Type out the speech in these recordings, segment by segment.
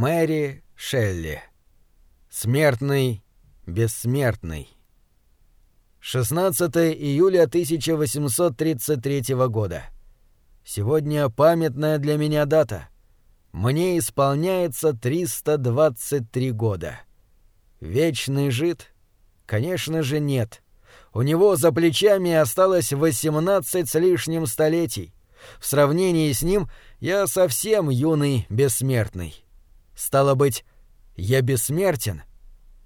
Мэри Шелли. Смертный, бессмертный. 16 июля 1833 года. Сегодня памятная для меня дата. Мне исполняется 323 года. Вечный жид? Конечно же нет. У него за плечами осталось 18 с лишним столетий. В сравнении с ним я совсем юный бессмертный. Стало быть, я бессмертен?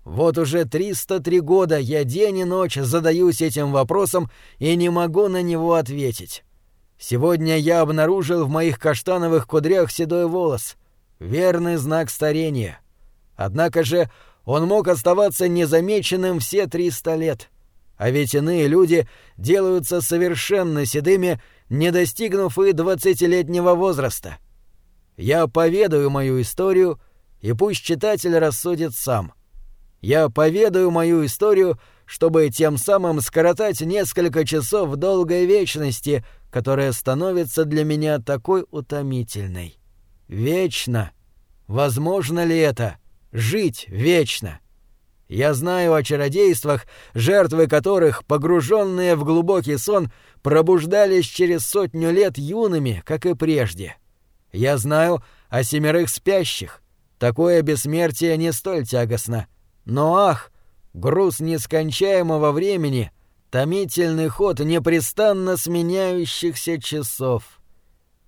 Вот уже 303 года я день и ночь задаюсь этим вопросом и не могу на него ответить. Сегодня я обнаружил в моих каштановых кудрях седой волос. Верный знак старения. Однако же он мог оставаться незамеченным все 300 лет. А ведь иные люди делаются совершенно седыми, не достигнув и двадцатилетнего возраста. Я поведаю мою историю, и пусть читатель рассудит сам. Я поведаю мою историю, чтобы тем самым скоротать несколько часов долгой вечности, которая становится для меня такой утомительной. Вечно. Возможно ли это? Жить вечно. Я знаю о чародействах, жертвы которых, погруженные в глубокий сон, пробуждались через сотню лет юными, как и прежде. Я знаю о семерых спящих. Такое бессмертие не столь тягостно. Но ах, груз нескончаемого времени, томительный ход непрестанно сменяющихся часов.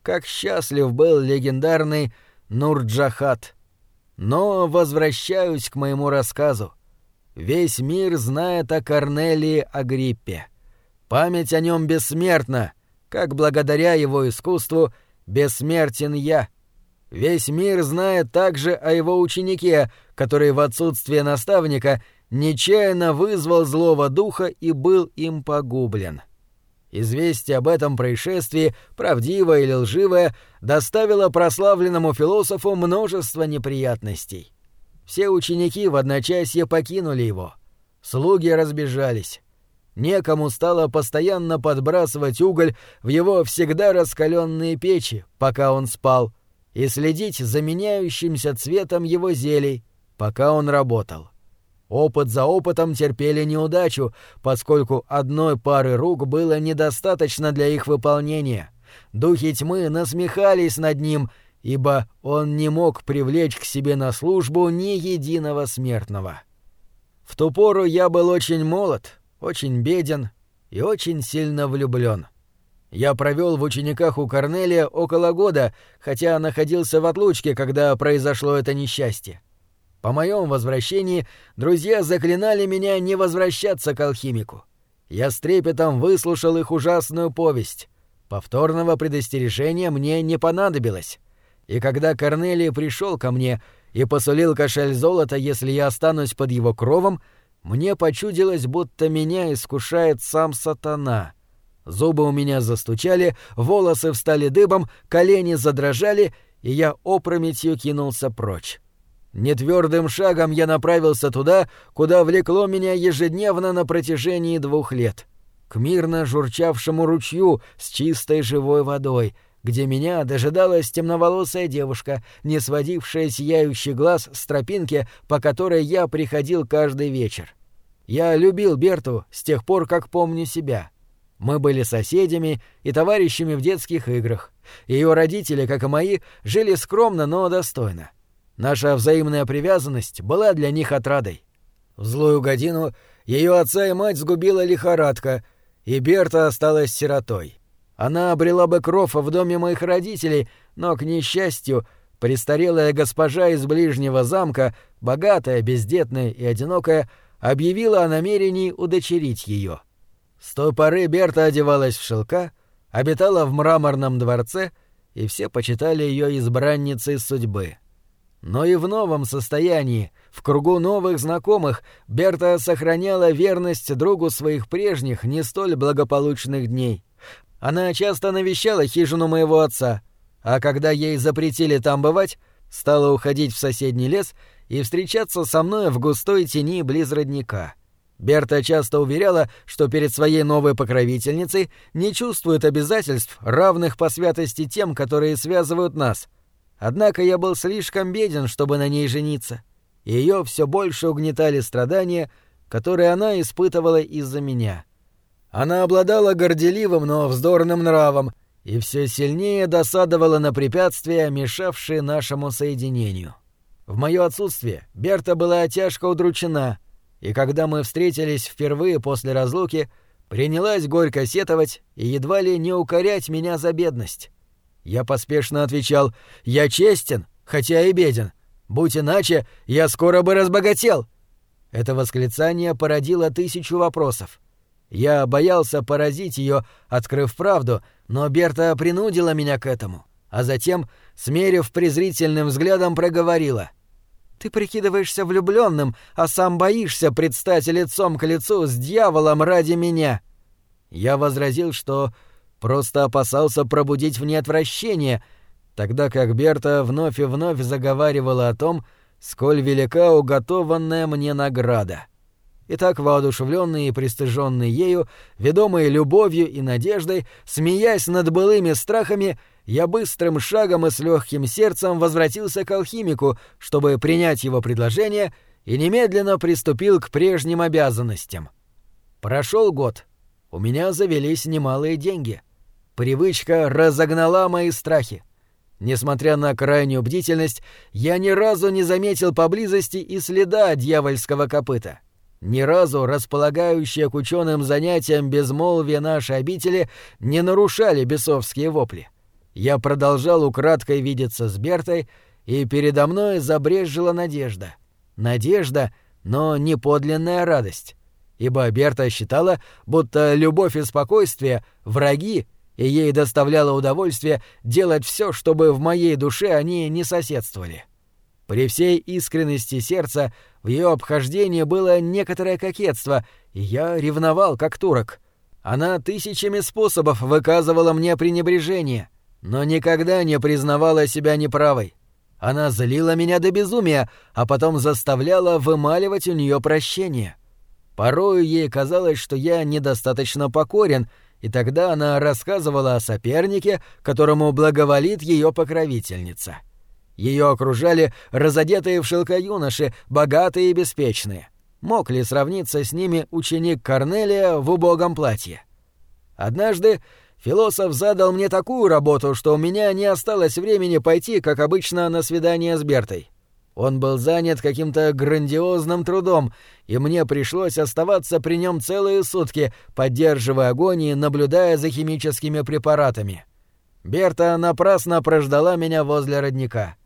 Как счастлив был легендарный Нурджахат. Но возвращаюсь к моему рассказу. Весь мир знает о Корнелии Агриппе. Память о нем бессмертна, как благодаря его искусству бессмертен я. Весь мир знает также о его ученике, который в отсутствие наставника нечаянно вызвал злого духа и был им погублен. Известие об этом происшествии, правдивое или лживое, доставило прославленному философу множество неприятностей. Все ученики в одночасье покинули его. Слуги разбежались. Некому стало постоянно подбрасывать уголь в его всегда раскаленные печи, пока он спал, и следить за меняющимся цветом его зелий, пока он работал. Опыт за опытом терпели неудачу, поскольку одной пары рук было недостаточно для их выполнения. Духи тьмы насмехались над ним — ибо он не мог привлечь к себе на службу ни единого смертного. В ту пору я был очень молод, очень беден и очень сильно влюблен. Я провел в учениках у Корнелия около года, хотя находился в отлучке, когда произошло это несчастье. По моем возвращении друзья заклинали меня не возвращаться к алхимику. Я с трепетом выслушал их ужасную повесть. Повторного предостережения мне не понадобилось. И когда Корнелий пришел ко мне и посулил кошель золота, если я останусь под его кровом, мне почудилось, будто меня искушает сам сатана. Зубы у меня застучали, волосы встали дыбом, колени задрожали, и я опрометью кинулся прочь. Нетвердым шагом я направился туда, куда влекло меня ежедневно на протяжении двух лет. К мирно журчавшему ручью с чистой живой водой — где меня дожидалась темноволосая девушка, не сводившая сияющий глаз с тропинки, по которой я приходил каждый вечер. Я любил Берту с тех пор, как помню себя. Мы были соседями и товарищами в детских играх. Ее родители, как и мои, жили скромно, но достойно. Наша взаимная привязанность была для них отрадой. В злую годину ее отца и мать сгубила лихорадка, и Берта осталась сиротой. Она обрела бы кров в доме моих родителей, но, к несчастью, престарелая госпожа из ближнего замка, богатая, бездетная и одинокая, объявила о намерении удочерить ее. С той поры Берта одевалась в шелка, обитала в мраморном дворце, и все почитали ее избранницей судьбы. Но и в новом состоянии, в кругу новых знакомых, Берта сохраняла верность другу своих прежних, не столь благополучных дней. Она часто навещала хижину моего отца, а когда ей запретили там бывать, стала уходить в соседний лес и встречаться со мной в густой тени близ родника. Берта часто уверяла, что перед своей новой покровительницей не чувствует обязательств, равных по святости тем, которые связывают нас. Однако я был слишком беден, чтобы на ней жениться, и ее все больше угнетали страдания, которые она испытывала из-за меня. Она обладала горделивым, но вздорным нравом и все сильнее досадовала на препятствия, мешавшие нашему соединению. В мое отсутствие Берта была тяжко удручена, и когда мы встретились впервые после разлуки, принялась горько сетовать и едва ли не укорять меня за бедность. Я поспешно отвечал «Я честен, хотя и беден. Будь иначе, я скоро бы разбогател». Это восклицание породило тысячу вопросов. Я боялся поразить ее, открыв правду, но Берта принудила меня к этому, а затем, смерив презрительным взглядом, проговорила. «Ты прикидываешься влюбленным, а сам боишься предстать лицом к лицу с дьяволом ради меня». Я возразил, что просто опасался пробудить в ней отвращение, тогда как Берта вновь и вновь заговаривала о том, сколь велика уготованная мне награда. Итак, воодушевленный и пристыженный ею, ведомый любовью и надеждой, смеясь над былыми страхами, я быстрым шагом и с легким сердцем возвратился к алхимику, чтобы принять его предложение, и немедленно приступил к прежним обязанностям. Прошел год. У меня завелись немалые деньги. Привычка разогнала мои страхи. Несмотря на крайнюю бдительность, я ни разу не заметил поблизости и следа дьявольского копыта. Ни разу располагающие к ученым занятиям безмолвие нашей обители не нарушали бесовские вопли. Я продолжал украдкой видеться с Бертой, и передо мной забрежила надежда. Надежда, но не подлинная радость. Ибо Берта считала, будто любовь и спокойствие — враги, и ей доставляло удовольствие делать все, чтобы в моей душе они не соседствовали. При всей искренности сердца в ее обхождении было некоторое кокетство, и я ревновал, как турок. Она тысячами способов выказывала мне пренебрежение, но никогда не признавала себя неправой. Она злила меня до безумия, а потом заставляла вымаливать у нее прощение. Порою ей казалось, что я недостаточно покорен — и тогда она рассказывала о сопернике, которому благоволит ее покровительница. Ее окружали разодетые в шелка юноши, богатые и беспечные. Мог ли сравниться с ними ученик Корнелия в убогом платье? Однажды философ задал мне такую работу, что у меня не осталось времени пойти, как обычно, на свидание с Бертой. Он был занят каким-то грандиозным трудом, и мне пришлось оставаться при нем целые сутки, поддерживая огонь и наблюдая за химическими препаратами. Берта напрасно прождала меня возле родника.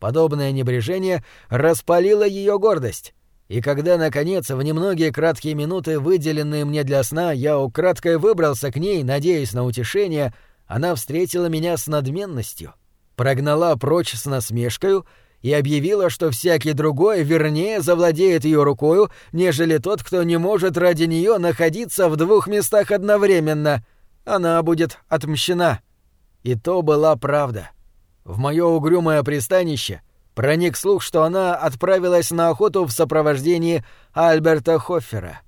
Подобное небрежение распалило ее гордость. И когда, наконец, в немногие краткие минуты, выделенные мне для сна, я украдкой выбрался к ней, надеясь на утешение, она встретила меня с надменностью, прогнала прочь с насмешкою — и объявила, что всякий другой вернее завладеет ее рукою, нежели тот, кто не может ради нее находиться в двух местах одновременно. Она будет отмщена. И то была правда. В мое угрюмое пристанище проник слух, что она отправилась на охоту в сопровождении Альберта Хоффера.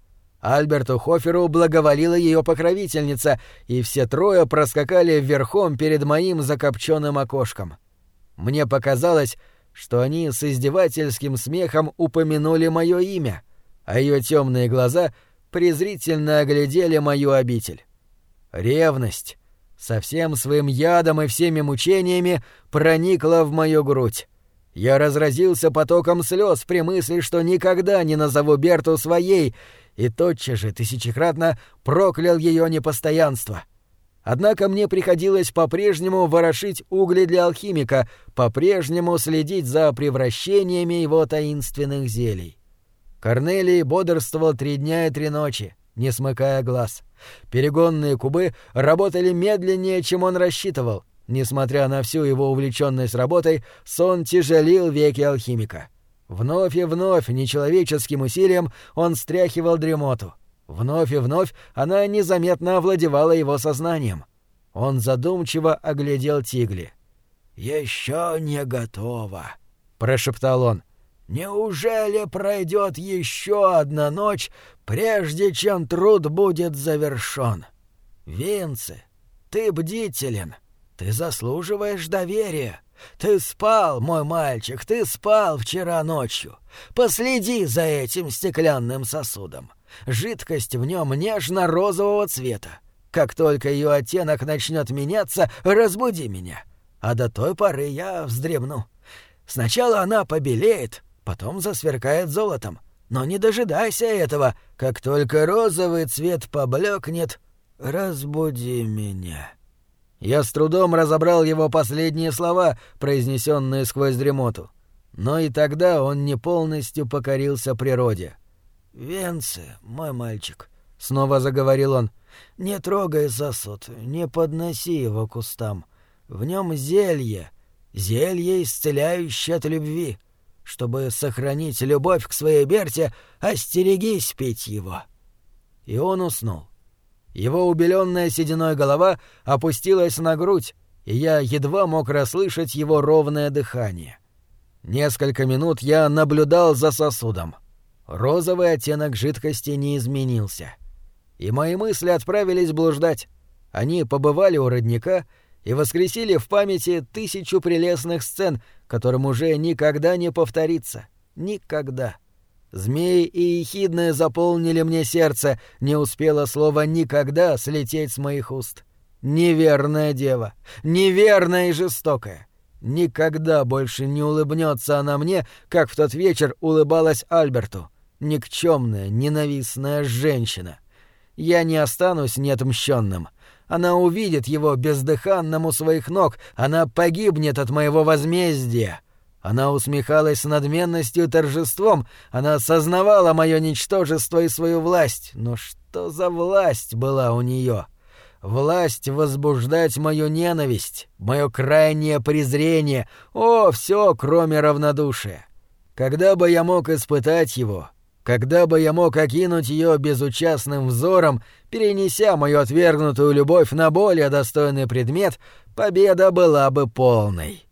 Альберту Хоферу благоволила ее покровительница, и все трое проскакали верхом перед моим закопченным окошком. Мне показалось, что они с издевательским смехом упомянули мое имя, а ее темные глаза презрительно оглядели мою обитель. Ревность со всем своим ядом и всеми мучениями проникла в мою грудь. Я разразился потоком слез при мысли, что никогда не назову Берту своей, и тотчас же тысячекратно проклял ее непостоянство — Однако мне приходилось по-прежнему ворошить угли для алхимика, по-прежнему следить за превращениями его таинственных зелий. Корнелий бодрствовал три дня и три ночи, не смыкая глаз. Перегонные кубы работали медленнее, чем он рассчитывал. Несмотря на всю его увлеченность работой, сон тяжелил веки алхимика. Вновь и вновь нечеловеческим усилием он стряхивал дремоту — Вновь и вновь она незаметно овладевала его сознанием. Он задумчиво оглядел Тигли. «Еще не готово», — прошептал он. «Неужели пройдет еще одна ночь, прежде чем труд будет завершен? Винце, ты бдителен, ты заслуживаешь доверия. Ты спал, мой мальчик, ты спал вчера ночью. Последи за этим стеклянным сосудом. Жидкость в нем нежно-розового цвета. Как только ее оттенок начнет меняться, разбуди меня. А до той поры я вздремну. Сначала она побелеет, потом засверкает золотом. Но не дожидайся этого. Как только розовый цвет поблекнет, разбуди меня». Я с трудом разобрал его последние слова, произнесенные сквозь дремоту. Но и тогда он не полностью покорился природе. «Венцы, мой мальчик», — снова заговорил он, — «не трогай сосуд, не подноси его кустам. В нем зелье, зелье, исцеляющее от любви. Чтобы сохранить любовь к своей Берте, остерегись пить его». И он уснул. Его убеленная сединой голова опустилась на грудь, и я едва мог расслышать его ровное дыхание. Несколько минут я наблюдал за сосудом. Розовый оттенок жидкости не изменился. И мои мысли отправились блуждать. Они побывали у родника и воскресили в памяти тысячу прелестных сцен, которым уже никогда не повторится. Никогда. Змеи и ехидные заполнили мне сердце, не успело слово «никогда» слететь с моих уст. Неверная дева, неверная и жестокая. Никогда больше не улыбнется она мне, как в тот вечер улыбалась Альберту. Никчемная, ненавистная женщина. Я не останусь неотмщенным. Она увидит его бездыханным у своих ног, она погибнет от моего возмездия. Она усмехалась надменностью и торжеством, она осознавала мое ничтожество и свою власть. Но что за власть была у нее? Власть возбуждать мою ненависть, мое крайнее презрение, о, все, кроме равнодушия. Когда бы я мог испытать его, когда бы я мог окинуть ее безучастным взором, перенеся мою отвергнутую любовь на более достойный предмет, победа была бы полной.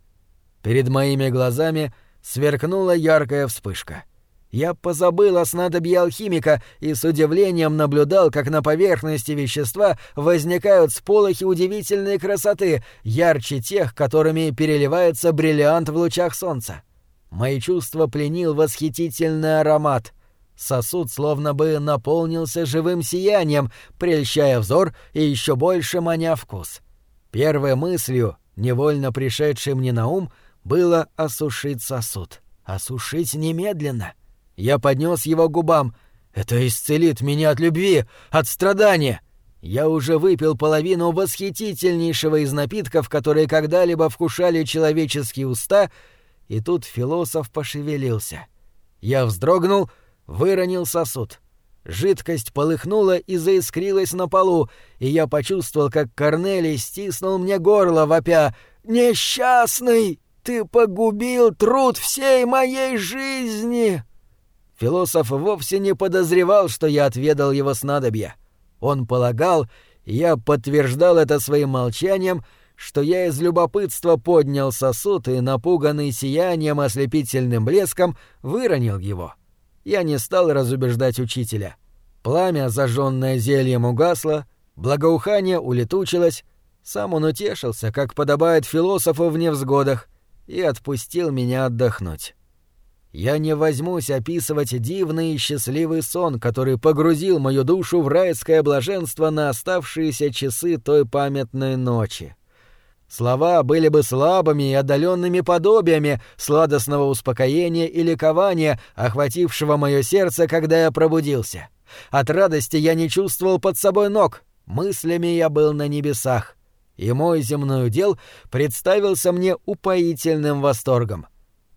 Перед моими глазами сверкнула яркая вспышка. Я позабыл о снадобье алхимика и с удивлением наблюдал, как на поверхности вещества возникают сполохи удивительной красоты, ярче тех, которыми переливается бриллиант в лучах солнца. Мои чувства пленил восхитительный аромат. Сосуд словно бы наполнился живым сиянием, прельщая взор и еще больше маня вкус. Первой мыслью, невольно пришедшей мне на ум, — было осушить сосуд. Осушить немедленно. Я поднес его губам. Это исцелит меня от любви, от страдания. Я уже выпил половину восхитительнейшего из напитков, которые когда-либо вкушали человеческие уста, и тут философ пошевелился. Я вздрогнул, выронил сосуд. Жидкость полыхнула и заискрилась на полу, и я почувствовал, как Корнелий стиснул мне горло, вопя «Несчастный!» Ты погубил труд всей моей жизни!» Философ вовсе не подозревал, что я отведал его снадобья. Он полагал, я подтверждал это своим молчанием, что я из любопытства поднял сосуд и, напуганный сиянием ослепительным блеском, выронил его. Я не стал разубеждать учителя. Пламя, зажженное зельем, угасло, благоухание улетучилось, сам он утешился, как подобает философу в невзгодах, и отпустил меня отдохнуть. Я не возьмусь описывать дивный и счастливый сон, который погрузил мою душу в райское блаженство на оставшиеся часы той памятной ночи. Слова были бы слабыми и отдаленными подобиями сладостного успокоения и ликования, охватившего мое сердце, когда я пробудился. От радости я не чувствовал под собой ног, мыслями я был на небесах и мой земной удел представился мне упоительным восторгом.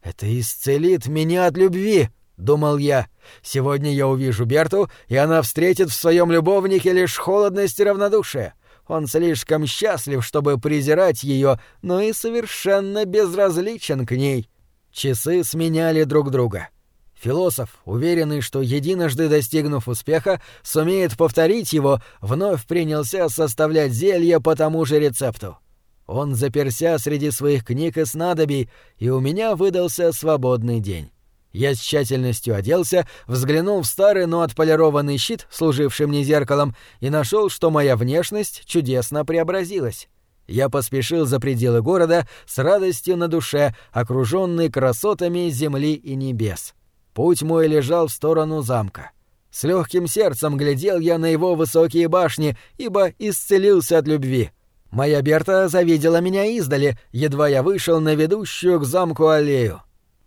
«Это исцелит меня от любви!» — думал я. «Сегодня я увижу Берту, и она встретит в своем любовнике лишь холодность и равнодушие. Он слишком счастлив, чтобы презирать ее, но и совершенно безразличен к ней». Часы сменяли друг друга. Философ, уверенный, что единожды достигнув успеха, сумеет повторить его, вновь принялся составлять зелья по тому же рецепту. Он заперся среди своих книг и снадобий, и у меня выдался свободный день. Я с тщательностью оделся, взглянул в старый, но отполированный щит, служивший мне зеркалом, и нашел, что моя внешность чудесно преобразилась. Я поспешил за пределы города с радостью на душе, окруженный красотами земли и небес. Путь мой лежал в сторону замка. С легким сердцем глядел я на его высокие башни, ибо исцелился от любви. Моя Берта завидела меня издали, едва я вышел на ведущую к замку аллею.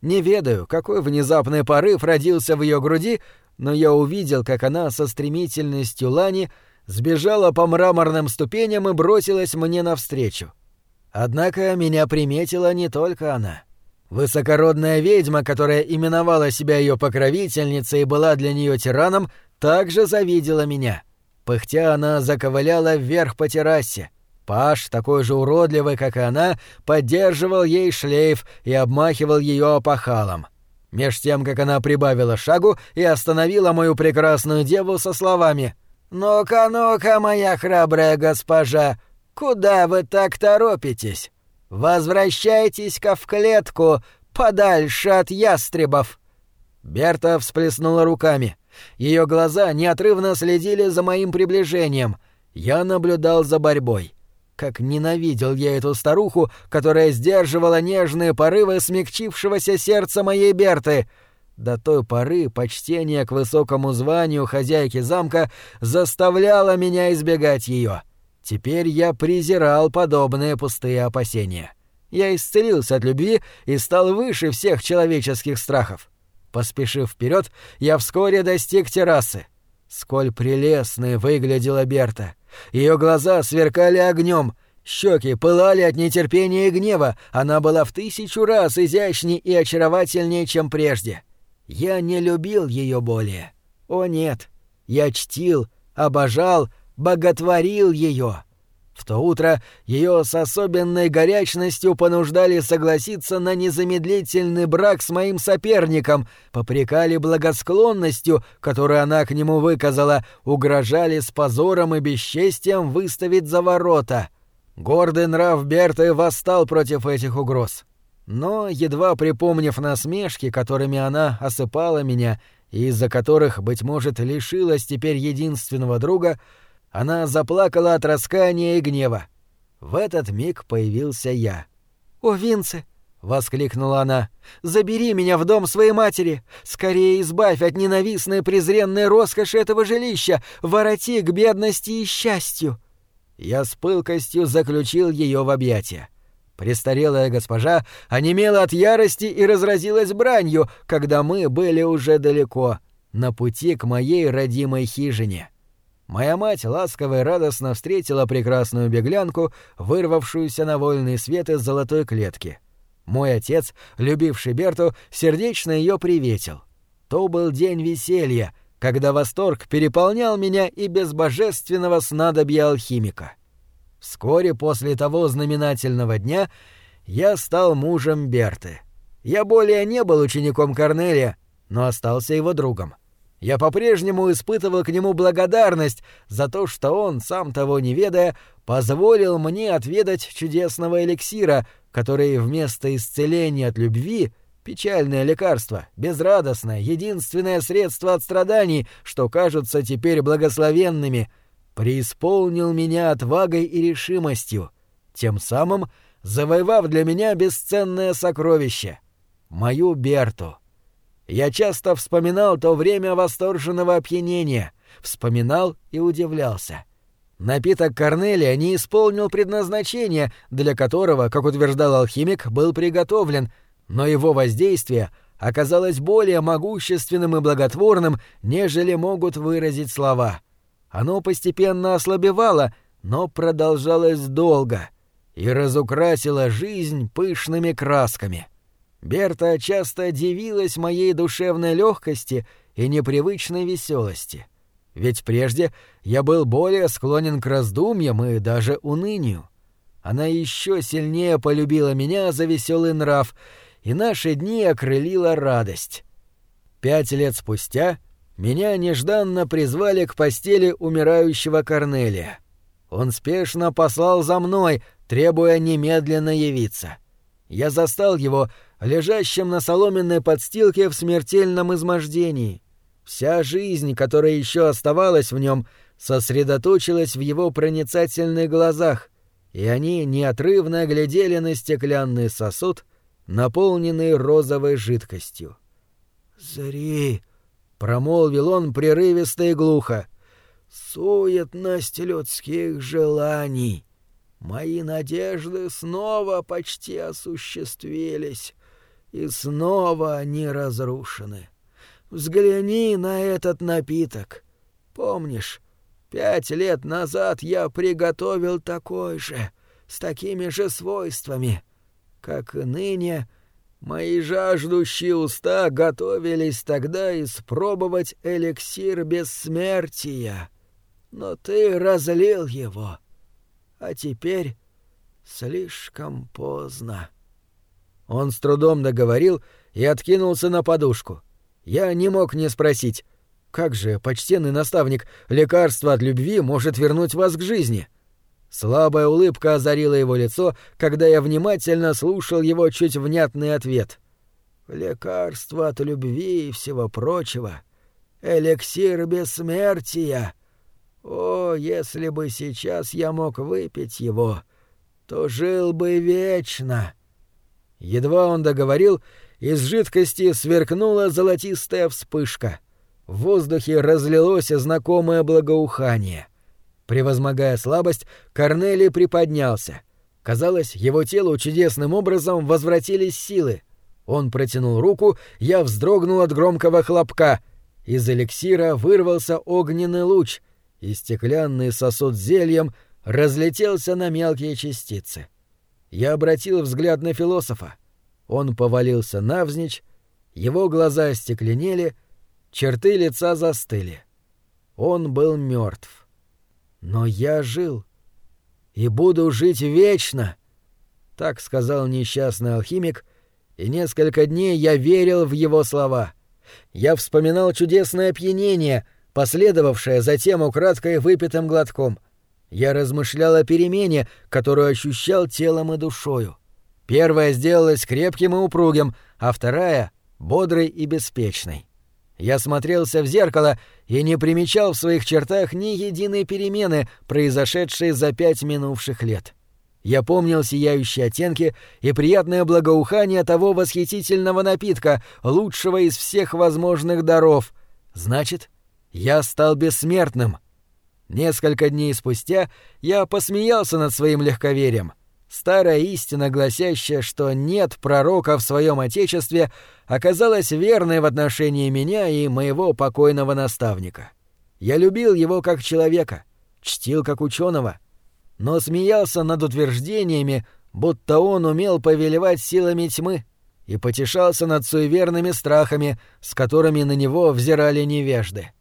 Не ведаю, какой внезапный порыв родился в ее груди, но я увидел, как она со стремительностью лани сбежала по мраморным ступеням и бросилась мне навстречу. Однако меня приметила не только она. Высокородная ведьма, которая именовала себя ее покровительницей и была для нее тираном, также завидела меня. Пыхтя она заковыляла вверх по террасе. Паш, такой же уродливый, как и она, поддерживал ей шлейф и обмахивал ее опахалом. Меж тем, как она прибавила шагу и остановила мою прекрасную деву со словами «Ну-ка, ну-ка, моя храбрая госпожа, куда вы так торопитесь? Возвращайтесь-ка в клетку, подальше от ястребов!» Берта всплеснула руками. Ее глаза неотрывно следили за моим приближением. Я наблюдал за борьбой. Как ненавидел я эту старуху, которая сдерживала нежные порывы смягчившегося сердца моей Берты. До той поры почтение к высокому званию хозяйки замка заставляло меня избегать ее. Теперь я презирал подобные пустые опасения. Я исцелился от любви и стал выше всех человеческих страхов. Поспешив вперед, я вскоре достиг террасы. Сколь прелестной выглядела Берта! Ее глаза сверкали огнем, щеки пылали от нетерпения и гнева, она была в тысячу раз изящнее и очаровательнее, чем прежде. Я не любил ее более. О нет, я чтил, обожал, боготворил ее. То утро ее с особенной горячностью понуждали согласиться на незамедлительный брак с моим соперником, попрекали благосклонностью, которую она к нему выказала, угрожали с позором и бесчестием выставить за ворота. Гордый нрав Берты восстал против этих угроз. Но, едва припомнив насмешки, которыми она осыпала меня, и из-за которых, быть может, лишилась теперь единственного друга, — она заплакала от раскаяния и гнева. В этот миг появился я. «О, Винце!» — воскликнула она. «Забери меня в дом своей матери! Скорее избавь от ненавистной презренной роскоши этого жилища! Вороти к бедности и счастью!» Я с пылкостью заключил ее в объятия. Престарелая госпожа онемела от ярости и разразилась бранью, когда мы были уже далеко, на пути к моей родимой хижине. Моя мать ласково и радостно встретила прекрасную беглянку, вырвавшуюся на вольный свет из золотой клетки. Мой отец, любивший Берту, сердечно ее приветил. То был день веселья, когда восторг переполнял меня и без божественного снадобья алхимика. Вскоре после того знаменательного дня я стал мужем Берты. Я более не был учеником Корнелия, но остался его другом. — я по-прежнему испытывал к нему благодарность за то, что он, сам того не ведая, позволил мне отведать чудесного эликсира, который вместо исцеления от любви печальное лекарство, безрадостное, единственное средство от страданий, что кажутся теперь благословенными, преисполнил меня отвагой и решимостью, тем самым завоевав для меня бесценное сокровище — мою Берту. Я часто вспоминал то время восторженного опьянения, вспоминал и удивлялся. Напиток Корнелия не исполнил предназначения, для которого, как утверждал алхимик, был приготовлен, но его воздействие оказалось более могущественным и благотворным, нежели могут выразить слова. Оно постепенно ослабевало, но продолжалось долго и разукрасило жизнь пышными красками. — Берта часто дивилась моей душевной легкости и непривычной веселости. Ведь прежде я был более склонен к раздумьям и даже унынию. Она еще сильнее полюбила меня за веселый нрав, и наши дни окрылила радость. Пять лет спустя меня нежданно призвали к постели умирающего Корнелия. Он спешно послал за мной, требуя немедленно явиться. Я застал его лежащим на соломенной подстилке в смертельном измождении. Вся жизнь, которая еще оставалась в нем, сосредоточилась в его проницательных глазах, и они неотрывно глядели на стеклянный сосуд, наполненный розовой жидкостью. «Зри!» — промолвил он прерывисто и глухо. «Суетность людских желаний. Мои надежды снова почти осуществились, и снова они разрушены. Взгляни на этот напиток. Помнишь, пять лет назад я приготовил такой же, с такими же свойствами, как и ныне Мои жаждущие уста готовились тогда испробовать эликсир бессмертия, но ты разлил его, а теперь слишком поздно. Он с трудом договорил и откинулся на подушку. Я не мог не спросить, как же, почтенный наставник, лекарство от любви может вернуть вас к жизни? — Слабая улыбка озарила его лицо, когда я внимательно слушал его чуть внятный ответ. «Лекарство от любви и всего прочего. Эликсир бессмертия. О, если бы сейчас я мог выпить его, то жил бы вечно». Едва он договорил, из жидкости сверкнула золотистая вспышка. В воздухе разлилось знакомое благоухание — Превозмогая слабость, Корнелий приподнялся. Казалось, его телу чудесным образом возвратились силы. Он протянул руку, я вздрогнул от громкого хлопка. Из эликсира вырвался огненный луч, и стеклянный сосуд с зельем разлетелся на мелкие частицы. Я обратил взгляд на философа. Он повалился навзничь, его глаза остекленели, черты лица застыли. Он был мертв. Но я жил. И буду жить вечно. Так сказал несчастный алхимик, и несколько дней я верил в его слова. Я вспоминал чудесное опьянение, последовавшее затем украдкой выпитым глотком. Я размышлял о перемене, которую ощущал телом и душою. Первая сделалась крепким и упругим, а вторая — бодрой и беспечной. Я смотрелся в зеркало и не примечал в своих чертах ни единой перемены, произошедшей за пять минувших лет. Я помнил сияющие оттенки и приятное благоухание того восхитительного напитка, лучшего из всех возможных даров. Значит, я стал бессмертным. Несколько дней спустя я посмеялся над своим легковерием — Старая истина, гласящая, что нет пророка в своем отечестве, оказалась верной в отношении меня и моего покойного наставника. Я любил его как человека, чтил как ученого, но смеялся над утверждениями, будто он умел повелевать силами тьмы, и потешался над суеверными страхами, с которыми на него взирали невежды.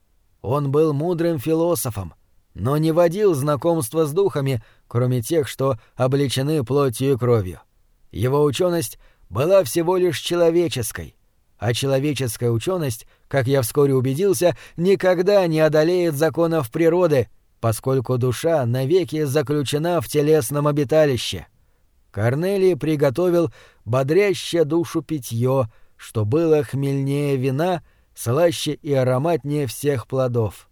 Он был мудрым философом, но не водил знакомства с духами, кроме тех, что обличены плотью и кровью. Его ученость была всего лишь человеческой, а человеческая ученость, как я вскоре убедился, никогда не одолеет законов природы, поскольку душа навеки заключена в телесном обиталище. Корнелий приготовил бодрящее душу питье, что было хмельнее вина, слаще и ароматнее всех плодов.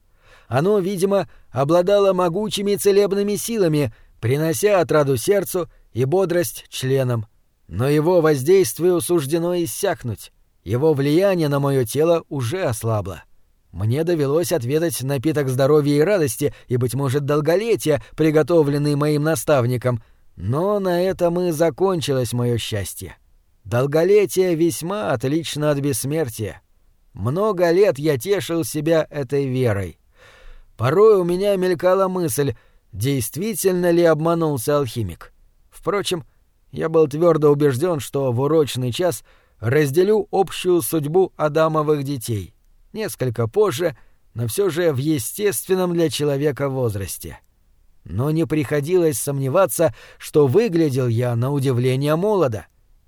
Оно, видимо, обладало могучими целебными силами, принося отраду сердцу и бодрость членам. Но его воздействию суждено иссякнуть. Его влияние на мое тело уже ослабло. Мне довелось отведать напиток здоровья и радости и, быть может, долголетия, приготовленный моим наставником, но на этом и закончилось мое счастье. Долголетие весьма отлично от бессмертия. Много лет я тешил себя этой верой. Порой у меня мелькала мысль, действительно ли обманулся алхимик. Впрочем, я был твердо убежден, что в урочный час разделю общую судьбу Адамовых детей. Несколько позже, но все же в естественном для человека возрасте. Но не приходилось сомневаться, что выглядел я на удивление молодо.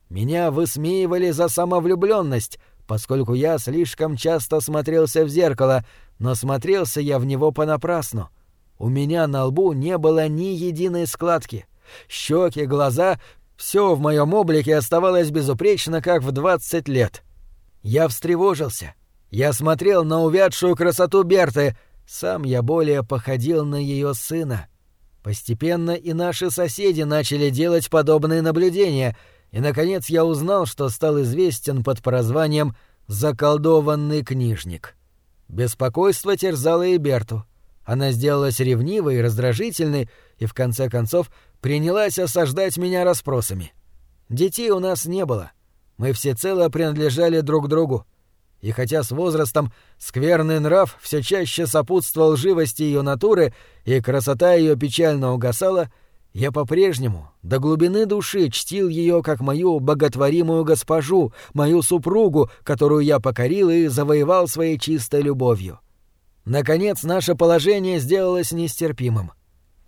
Меня высмеивали за самовлюбленность, поскольку я слишком часто смотрелся в зеркало, но смотрелся я в него понапрасну. У меня на лбу не было ни единой складки. Щеки, глаза — все в моем облике оставалось безупречно, как в двадцать лет. Я встревожился. Я смотрел на увядшую красоту Берты. Сам я более походил на ее сына. Постепенно и наши соседи начали делать подобные наблюдения, и, наконец, я узнал, что стал известен под прозванием «заколдованный книжник». Беспокойство терзало и Берту. Она сделалась ревнивой и раздражительной, и в конце концов принялась осаждать меня расспросами. Детей у нас не было. Мы всецело принадлежали друг другу. И хотя с возрастом скверный нрав все чаще сопутствовал живости ее натуры и красота ее печально угасала, я по-прежнему до глубины души чтил ее как мою боготворимую госпожу, мою супругу, которую я покорил и завоевал своей чистой любовью. Наконец, наше положение сделалось нестерпимым.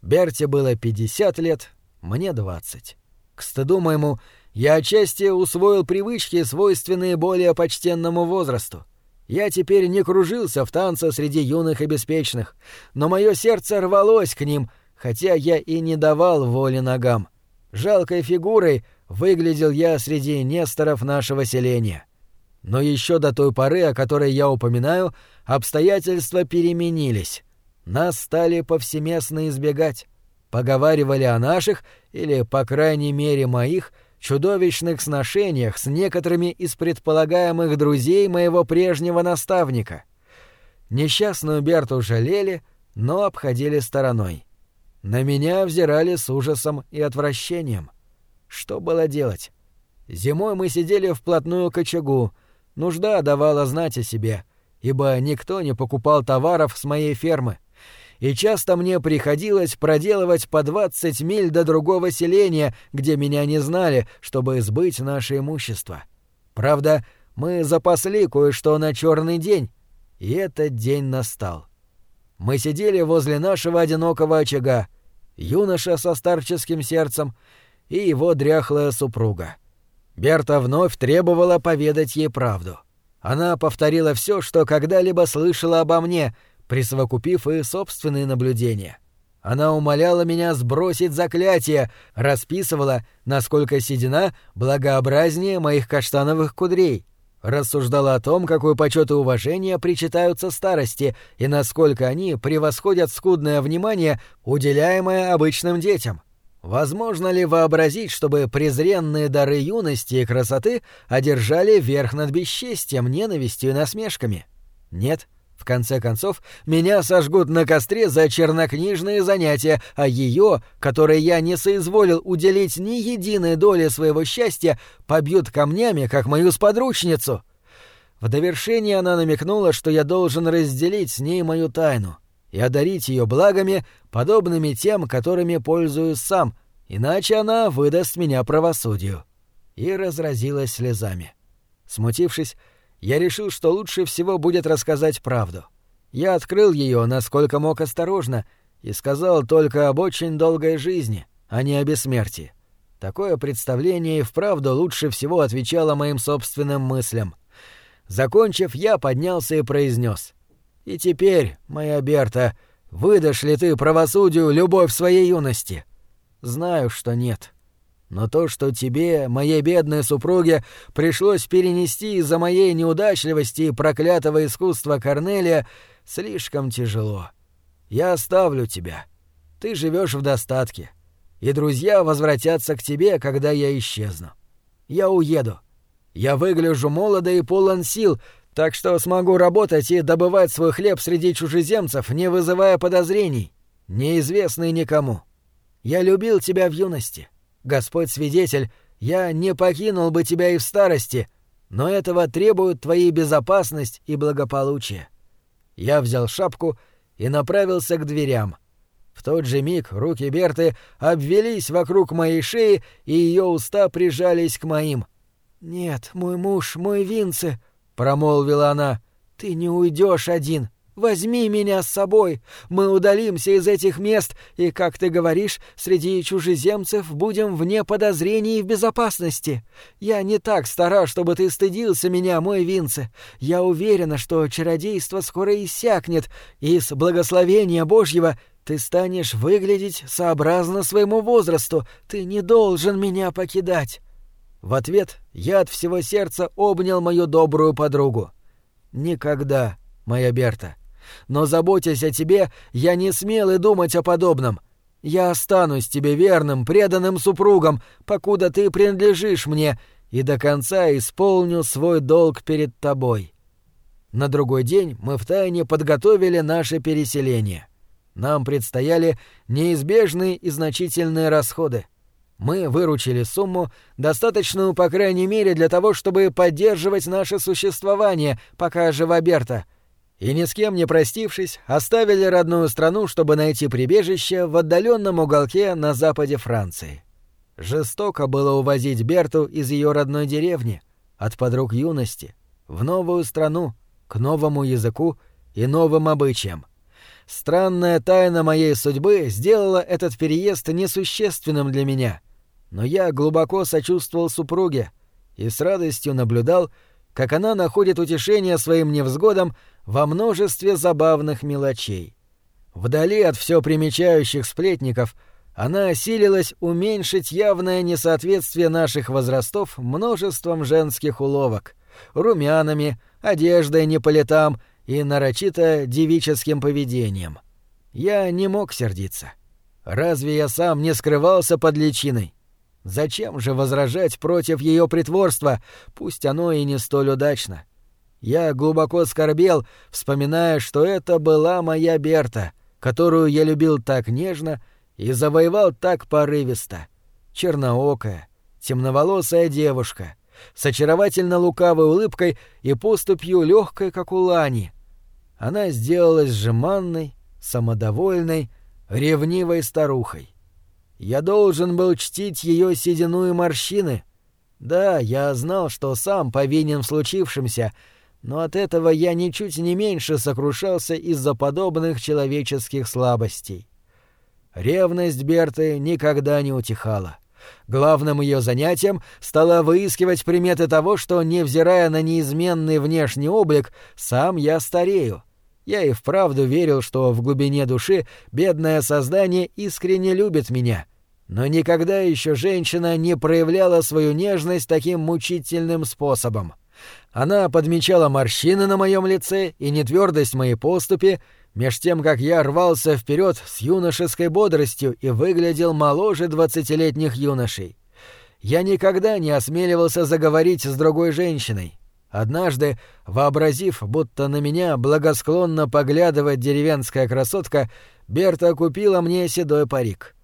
Берте было 50 лет, мне 20. К стыду моему, я отчасти усвоил привычки, свойственные более почтенному возрасту. Я теперь не кружился в танце среди юных и беспечных, но мое сердце рвалось к ним, хотя я и не давал воли ногам. Жалкой фигурой выглядел я среди несторов нашего селения. Но еще до той поры, о которой я упоминаю, обстоятельства переменились. Нас стали повсеместно избегать. Поговаривали о наших, или, по крайней мере, моих, чудовищных сношениях с некоторыми из предполагаемых друзей моего прежнего наставника. Несчастную Берту жалели, но обходили стороной. На меня взирали с ужасом и отвращением. Что было делать? Зимой мы сидели вплотную к очагу, нужда давала знать о себе, ибо никто не покупал товаров с моей фермы. И часто мне приходилось проделывать по двадцать миль до другого селения, где меня не знали, чтобы сбыть наше имущество. Правда, мы запасли кое-что на черный день, и этот день настал. Мы сидели возле нашего одинокого очага, юноша со старческим сердцем и его дряхлая супруга. Берта вновь требовала поведать ей правду. Она повторила все, что когда-либо слышала обо мне, присовокупив и собственные наблюдения. Она умоляла меня сбросить заклятие, расписывала, насколько седина благообразнее моих каштановых кудрей, рассуждала о том, какой почет и уважение причитаются старости и насколько они превосходят скудное внимание, уделяемое обычным детям. Возможно ли вообразить, чтобы презренные дары юности и красоты одержали верх над бесчестием, ненавистью и насмешками? Нет. Конце концов, меня сожгут на костре за чернокнижные занятия, а ее, которой я не соизволил уделить ни единой доли своего счастья, побьют камнями, как мою сподручницу. В довершение она намекнула, что я должен разделить с ней мою тайну — и одарить ее благами, подобными тем, которыми пользуюсь сам, иначе она выдаст меня правосудию». И разразилась слезами. Смутившись, я решил, что лучше всего будет рассказать правду. Я открыл ее, насколько мог осторожно, и сказал только об очень долгой жизни, а не о бессмертии. Такое представление и вправду лучше всего отвечало моим собственным мыслям. Закончив, я поднялся и произнес: и теперь, моя Берта, выдашь ли ты правосудию любовь своей юности? Знаю, что нет. Но то, что тебе, моей бедной супруге, пришлось перенести из-за моей неудачливости и проклятого искусства Корнелия, слишком тяжело. Я оставлю тебя. Ты живешь в достатке. И друзья возвратятся к тебе, когда я исчезну. Я уеду. Я выгляжу молодо и полон сил, так что смогу работать и добывать свой хлеб среди чужеземцев, не вызывая подозрений, неизвестный никому. Я любил тебя в юности. Господь свидетель, я не покинул бы тебя и в старости, но этого требуют твои безопасность и благополучие. Я взял шапку и направился к дверям. В тот же миг руки Берты обвелись вокруг моей шеи, и ее уста прижались к моим. «Нет, мой муж, мой Винце», промолвила она. Ты не уйдешь один. Возьми меня с собой. Мы удалимся из этих мест, и, как ты говоришь, среди чужеземцев будем вне подозрений и в безопасности. Я не так стара, чтобы ты стыдился меня, мой Винце. Я уверена, что чародейство скоро иссякнет, и с благословения Божьего ты станешь выглядеть сообразно своему возрасту. Ты не должен меня покидать. В ответ я от всего сердца обнял мою добрую подругу. «Никогда, моя Берта. Но, заботясь о тебе, я не смел и думать о подобном. Я останусь тебе верным, преданным супругом, покуда ты принадлежишь мне, и до конца исполню свой долг перед тобой». На другой день мы втайне подготовили наше переселение. Нам предстояли неизбежные и значительные расходы. Мы выручили сумму, достаточную, по крайней мере, для того, чтобы поддерживать наше существование, пока жива Берта — и ни с кем не простившись, оставили родную страну, чтобы найти прибежище в отдаленном уголке на западе Франции. Жестоко было увозить Берту из ее родной деревни, от подруг юности, в новую страну, к новому языку и новым обычаям. Странная тайна моей судьбы сделала этот переезд несущественным для меня, но я глубоко сочувствовал супруге и с радостью наблюдал, как она находит утешение своим невзгодам во множестве забавных мелочей. Вдали от все примечающих сплетников она осилилась уменьшить явное несоответствие наших возрастов множеством женских уловок, румянами, одеждой не по летам и нарочито девическим поведением. Я не мог сердиться. Разве я сам не скрывался под личиной? Зачем же возражать против ее притворства, пусть оно и не столь удачно? Я глубоко скорбел, вспоминая, что это была моя Берта, которую я любил так нежно и завоевал так порывисто. Черноокая, темноволосая девушка, с очаровательно лукавой улыбкой и поступью легкой, как у лани. Она сделалась жеманной, самодовольной, ревнивой старухой. Я должен был чтить ее седину и морщины. Да, я знал, что сам повинен в случившемся, но от этого я ничуть не меньше сокрушался из-за подобных человеческих слабостей. Ревность Берты никогда не утихала. Главным ее занятием стало выискивать приметы того, что, невзирая на неизменный внешний облик, сам я старею. Я и вправду верил, что в глубине души бедное создание искренне любит меня. Но никогда еще женщина не проявляла свою нежность таким мучительным способом. Она подмечала морщины на моем лице и нетвердость моей поступи, меж тем, как я рвался вперед с юношеской бодростью и выглядел моложе двадцатилетних юношей. Я никогда не осмеливался заговорить с другой женщиной, Однажды, вообразив, будто на меня благосклонно поглядывает деревенская красотка, Берта купила мне седой парик.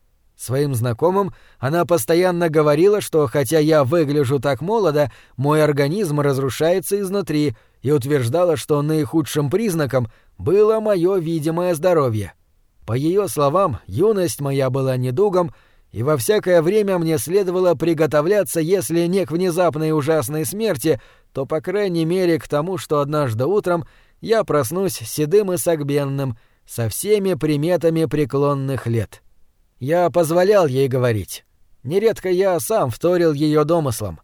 Своим знакомым она постоянно говорила, что хотя я выгляжу так молодо, мой организм разрушается изнутри, и утверждала, что наихудшим признаком было мое видимое здоровье. По ее словам, юность моя была недугом, и во всякое время мне следовало приготовляться, если не к внезапной ужасной смерти, то, по крайней мере, к тому, что однажды утром я проснусь седым и согбенным, со всеми приметами преклонных лет. Я позволял ей говорить. Нередко я сам вторил ее домыслам.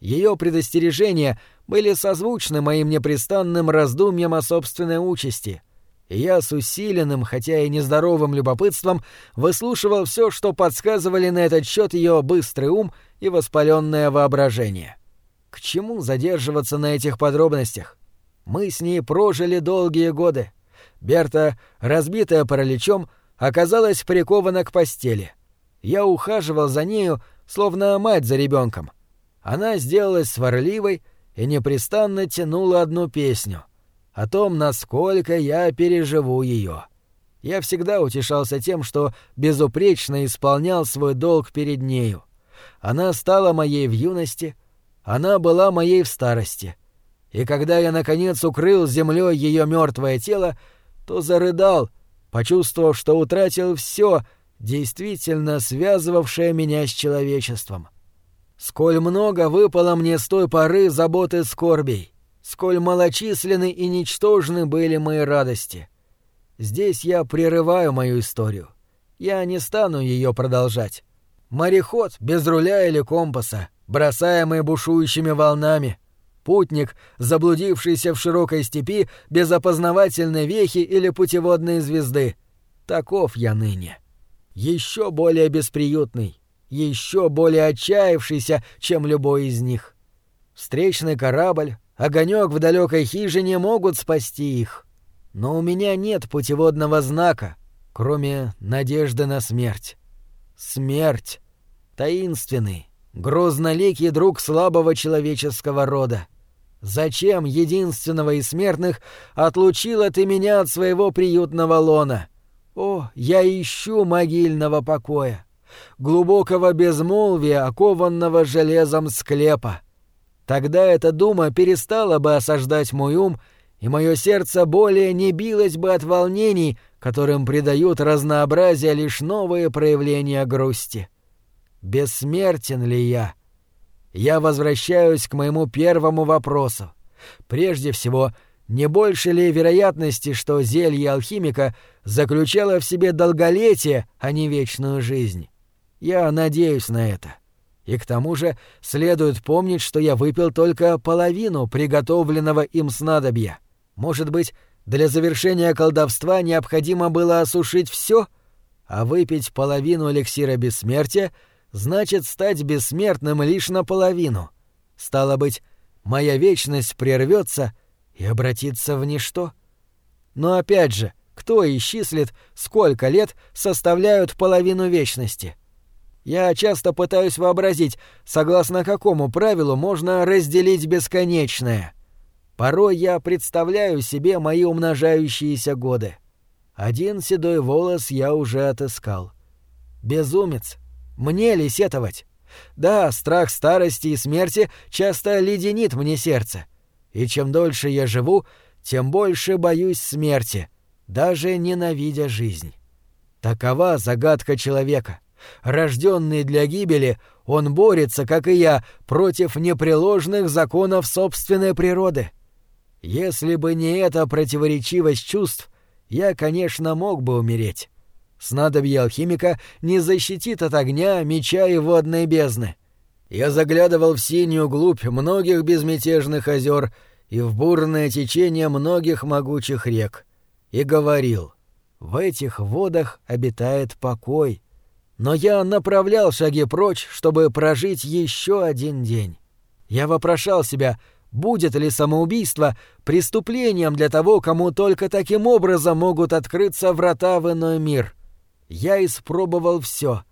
Ее предостережения были созвучны моим непрестанным раздумьям о собственной участи, и я с усиленным, хотя и нездоровым любопытством выслушивал все, что подсказывали на этот счет ее быстрый ум и воспаленное воображение. — к чему задерживаться на этих подробностях? Мы с ней прожили долгие годы. Берта, разбитая параличом, оказалась прикована к постели. Я ухаживал за нею, словно мать за ребенком. Она сделалась сварливой и непрестанно тянула одну песню о том, насколько я переживу ее. Я всегда утешался тем, что безупречно исполнял свой долг перед нею. Она стала моей в юности — она была моей в старости. И когда я, наконец, укрыл землей ее мертвое тело, то зарыдал, почувствовав, что утратил все, действительно связывавшее меня с человечеством. Сколь много выпало мне с той поры заботы скорбей, сколь малочисленны и ничтожны были мои радости. Здесь я прерываю мою историю. Я не стану ее продолжать. Мореход без руля или компаса, бросаемый бушующими волнами, путник, заблудившийся в широкой степи без опознавательной вехи или путеводной звезды. Таков я ныне. Еще более бесприютный, еще более отчаявшийся, чем любой из них. Встречный корабль, огонек в далекой хижине могут спасти их. Но у меня нет путеводного знака, кроме надежды на смерть. Смерть. Таинственный, грозноликий друг слабого человеческого рода. Зачем единственного из смертных отлучила ты меня от своего приютного лона? О, я ищу могильного покоя, глубокого безмолвия, окованного железом склепа. Тогда эта дума перестала бы осаждать мой ум, и мое сердце более не билось бы от волнений, которым придают разнообразие лишь новые проявления грусти. Бессмертен ли я? Я возвращаюсь к моему первому вопросу. Прежде всего, не больше ли вероятности, что зелье алхимика заключало в себе долголетие, а не вечную жизнь? Я надеюсь на это. И к тому же следует помнить, что я выпил только половину приготовленного им снадобья. Может быть, для завершения колдовства необходимо было осушить все, а выпить половину эликсира бессмертия значит стать бессмертным лишь наполовину. Стало быть, моя вечность прервется и обратится в ничто. Но опять же, кто исчислит, сколько лет составляют половину вечности? Я часто пытаюсь вообразить, согласно какому правилу можно разделить бесконечное — Порой я представляю себе мои умножающиеся годы. Один седой волос я уже отыскал. Безумец. Мне ли сетовать? Да, страх старости и смерти часто леденит мне сердце. И чем дольше я живу, тем больше боюсь смерти, даже ненавидя жизнь. Такова загадка человека. Рожденный для гибели, он борется, как и я, против непреложных законов собственной природы. Если бы не эта противоречивость чувств, я, конечно, мог бы умереть. Снадобье алхимика не защитит от огня, меча и водной бездны. Я заглядывал в синюю глубь многих безмятежных озер и в бурное течение многих могучих рек и говорил, в этих водах обитает покой. Но я направлял шаги прочь, чтобы прожить еще один день. Я вопрошал себя — будет ли самоубийство преступлением для того, кому только таким образом могут открыться врата в иной мир. Я испробовал все,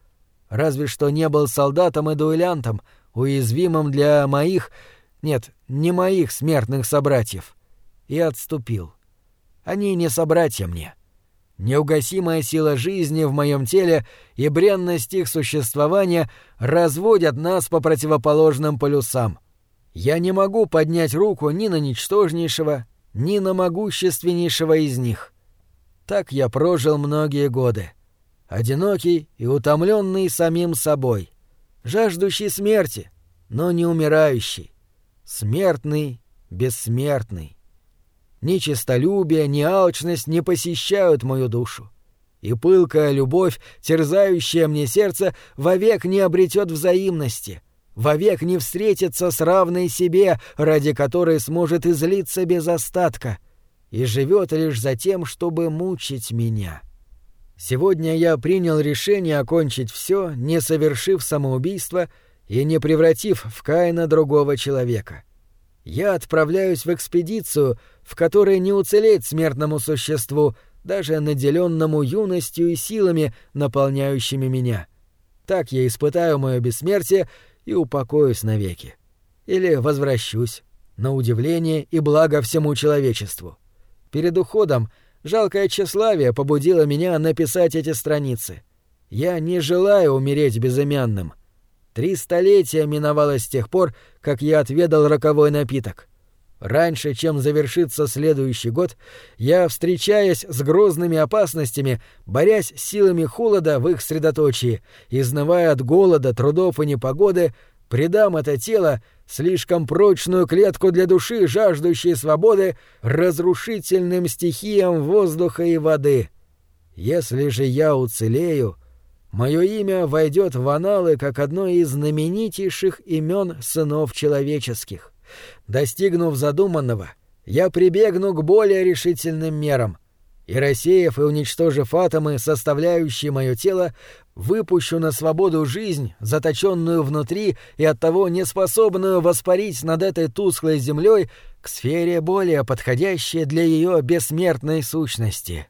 разве что не был солдатом и дуэлянтом, уязвимым для моих, нет, не моих смертных собратьев, и отступил. Они не собратья мне. Неугасимая сила жизни в моем теле и бренность их существования разводят нас по противоположным полюсам. Я не могу поднять руку ни на ничтожнейшего, ни на могущественнейшего из них. Так я прожил многие годы. Одинокий и утомленный самим собой. Жаждущий смерти, но не умирающий. Смертный, бессмертный. Ни честолюбие, ни алчность не посещают мою душу. И пылкая любовь, терзающая мне сердце, вовек не обретет взаимности — вовек не встретится с равной себе, ради которой сможет излиться без остатка, и живет лишь за тем, чтобы мучить меня. Сегодня я принял решение окончить все, не совершив самоубийство и не превратив в Каина другого человека. Я отправляюсь в экспедицию, в которой не уцелеть смертному существу, даже наделенному юностью и силами, наполняющими меня. Так я испытаю мое бессмертие и упокоюсь навеки. Или возвращусь, на удивление и благо всему человечеству. Перед уходом жалкое тщеславие побудило меня написать эти страницы. Я не желаю умереть безымянным. Три столетия миновало с тех пор, как я отведал роковой напиток. Раньше, чем завершится следующий год, я, встречаясь с грозными опасностями, борясь силами холода в их средоточии, изнывая от голода, трудов и непогоды, предам это тело, слишком прочную клетку для души, жаждущей свободы, разрушительным стихиям воздуха и воды. Если же я уцелею, мое имя войдет в аналы как одно из знаменитейших имен сынов человеческих. Достигнув задуманного, я прибегну к более решительным мерам. И рассеяв и уничтожив атомы, составляющие мое тело, выпущу на свободу жизнь, заточенную внутри и оттого неспособную воспарить над этой тусклой землей к сфере более подходящей для ее бессмертной сущности.